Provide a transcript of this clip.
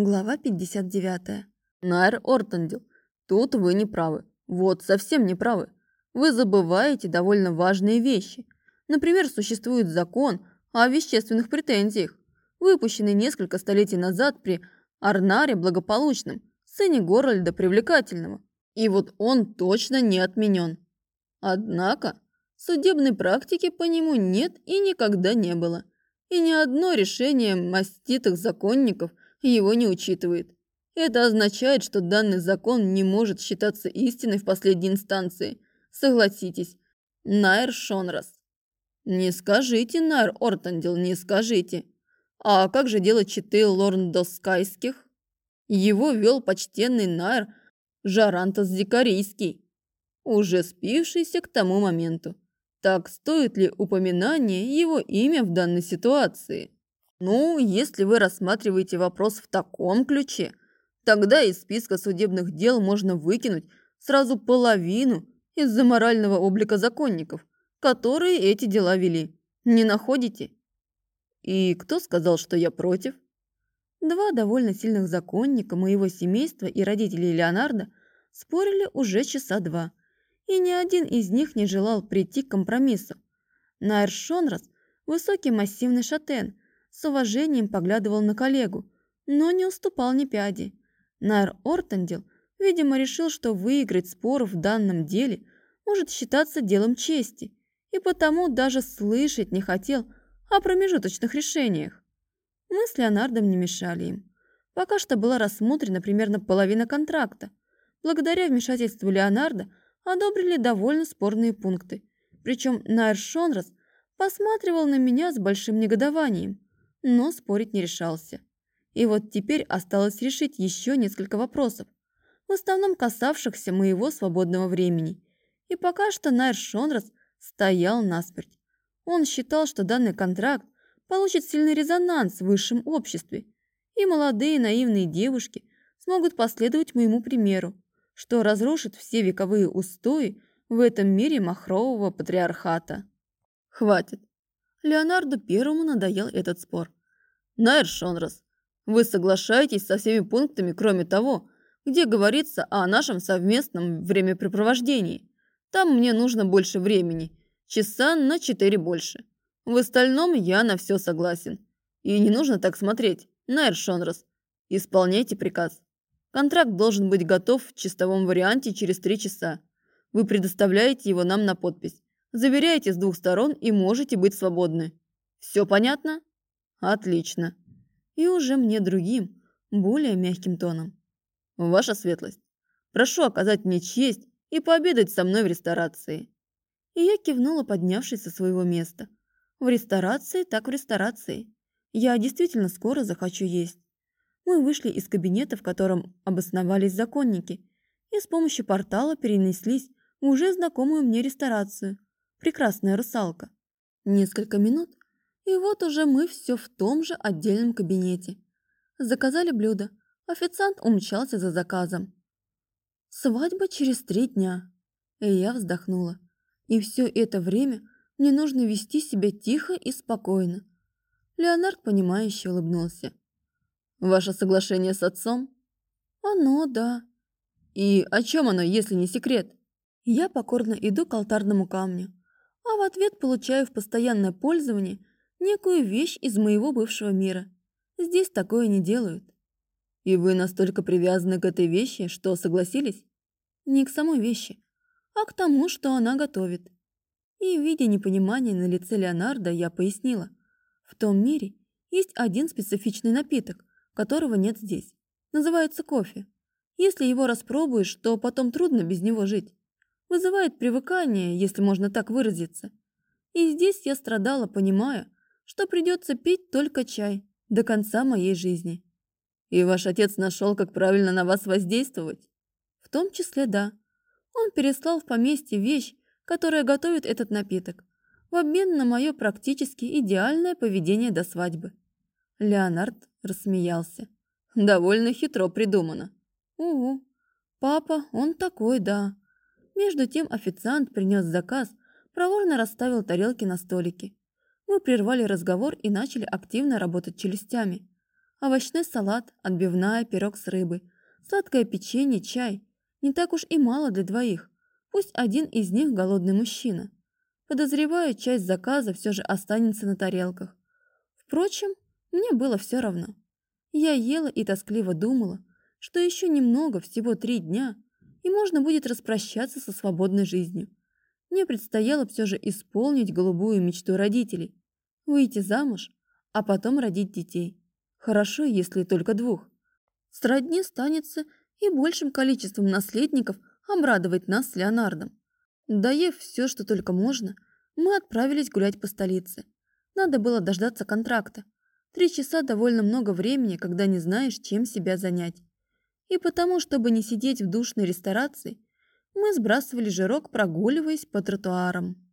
Глава 59. Найр Ортендил, тут вы не правы. Вот, совсем не правы. Вы забываете довольно важные вещи. Например, существует закон о вещественных претензиях, выпущенный несколько столетий назад при Арнаре Благополучном, сыне Горольда Привлекательного. И вот он точно не отменен. Однако судебной практики по нему нет и никогда не было. И ни одно решение маститых законников его не учитывает. Это означает, что данный закон не может считаться истиной в последней инстанции. Согласитесь, Найр Шонрас. Не скажите, Найр Ортандил, не скажите. А как же дело читы Лорндоскайских? Его вел почтенный Найр Жарантас Дикарийский, уже спившийся к тому моменту. Так стоит ли упоминание его имя в данной ситуации? Ну, если вы рассматриваете вопрос в таком ключе, тогда из списка судебных дел можно выкинуть сразу половину из-за морального облика законников, которые эти дела вели. Не находите? И кто сказал, что я против? Два довольно сильных законника моего семейства и родителей Леонардо спорили уже часа два, и ни один из них не желал прийти к компромиссу. Найр Шонрас – высокий массивный шатен – с уважением поглядывал на коллегу, но не уступал ни пяди. Найр Ортендил, видимо, решил, что выиграть спор в данном деле может считаться делом чести, и потому даже слышать не хотел о промежуточных решениях. Мы с Леонардом не мешали им. Пока что была рассмотрена примерно половина контракта. Благодаря вмешательству Леонарда одобрили довольно спорные пункты. Причем Найр Шонрас посматривал на меня с большим негодованием но спорить не решался. И вот теперь осталось решить еще несколько вопросов, в основном касавшихся моего свободного времени. И пока что Найр Шонрас стоял насмерть. Он считал, что данный контракт получит сильный резонанс в высшем обществе, и молодые наивные девушки смогут последовать моему примеру, что разрушит все вековые устои в этом мире махрового патриархата. Хватит. Леонарду Первому надоел этот спор. Найр Шонрас, вы соглашаетесь со всеми пунктами, кроме того, где говорится о нашем совместном времяпрепровождении. Там мне нужно больше времени, часа на четыре больше. В остальном я на все согласен. И не нужно так смотреть. Найр Шонрас, исполняйте приказ. Контракт должен быть готов в чистовом варианте через три часа. Вы предоставляете его нам на подпись. Заверяете с двух сторон и можете быть свободны. Все понятно? Отлично. И уже мне другим, более мягким тоном. Ваша светлость, прошу оказать мне честь и пообедать со мной в ресторации. И я кивнула, поднявшись со своего места. В ресторации так в ресторации. Я действительно скоро захочу есть. Мы вышли из кабинета, в котором обосновались законники, и с помощью портала перенеслись в уже знакомую мне ресторацию – прекрасная русалка. Несколько минут, и вот уже мы все в том же отдельном кабинете. Заказали блюдо. Официант умчался за заказом. Свадьба через три дня. И я вздохнула. И все это время мне нужно вести себя тихо и спокойно. Леонард, понимающе улыбнулся. «Ваше соглашение с отцом?» «Оно, да». «И о чем оно, если не секрет?» Я покорно иду к алтарному камню а в ответ получаю в постоянное пользование некую вещь из моего бывшего мира. Здесь такое не делают. И вы настолько привязаны к этой вещи, что согласились? Не к самой вещи, а к тому, что она готовит. И, видя непонимание на лице Леонардо, я пояснила. В том мире есть один специфичный напиток, которого нет здесь. Называется кофе. Если его распробуешь, то потом трудно без него жить вызывает привыкание, если можно так выразиться. И здесь я страдала, понимая, что придется пить только чай до конца моей жизни. И ваш отец нашел, как правильно на вас воздействовать? В том числе да. Он переслал в поместье вещь, которая готовит этот напиток, в обмен на мое практически идеальное поведение до свадьбы. Леонард рассмеялся. Довольно хитро придумано. Угу. Папа, он такой, да. Между тем официант принес заказ, проворно расставил тарелки на столике. Мы прервали разговор и начали активно работать челюстями. Овощной салат, отбивная, пирог с рыбой, сладкое печенье, чай. Не так уж и мало для двоих. Пусть один из них голодный мужчина. Подозреваю, часть заказа все же останется на тарелках. Впрочем, мне было все равно. Я ела и тоскливо думала, что еще немного, всего три дня, и можно будет распрощаться со свободной жизнью. Мне предстояло все же исполнить голубую мечту родителей – выйти замуж, а потом родить детей. Хорошо, если только двух. Сродни станется и большим количеством наследников обрадовать нас с Леонардом. Доев все, что только можно, мы отправились гулять по столице. Надо было дождаться контракта. Три часа довольно много времени, когда не знаешь, чем себя занять. И потому, чтобы не сидеть в душной ресторации, мы сбрасывали жирок, прогуливаясь по тротуарам.